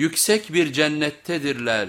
yüksek bir cennettedirler.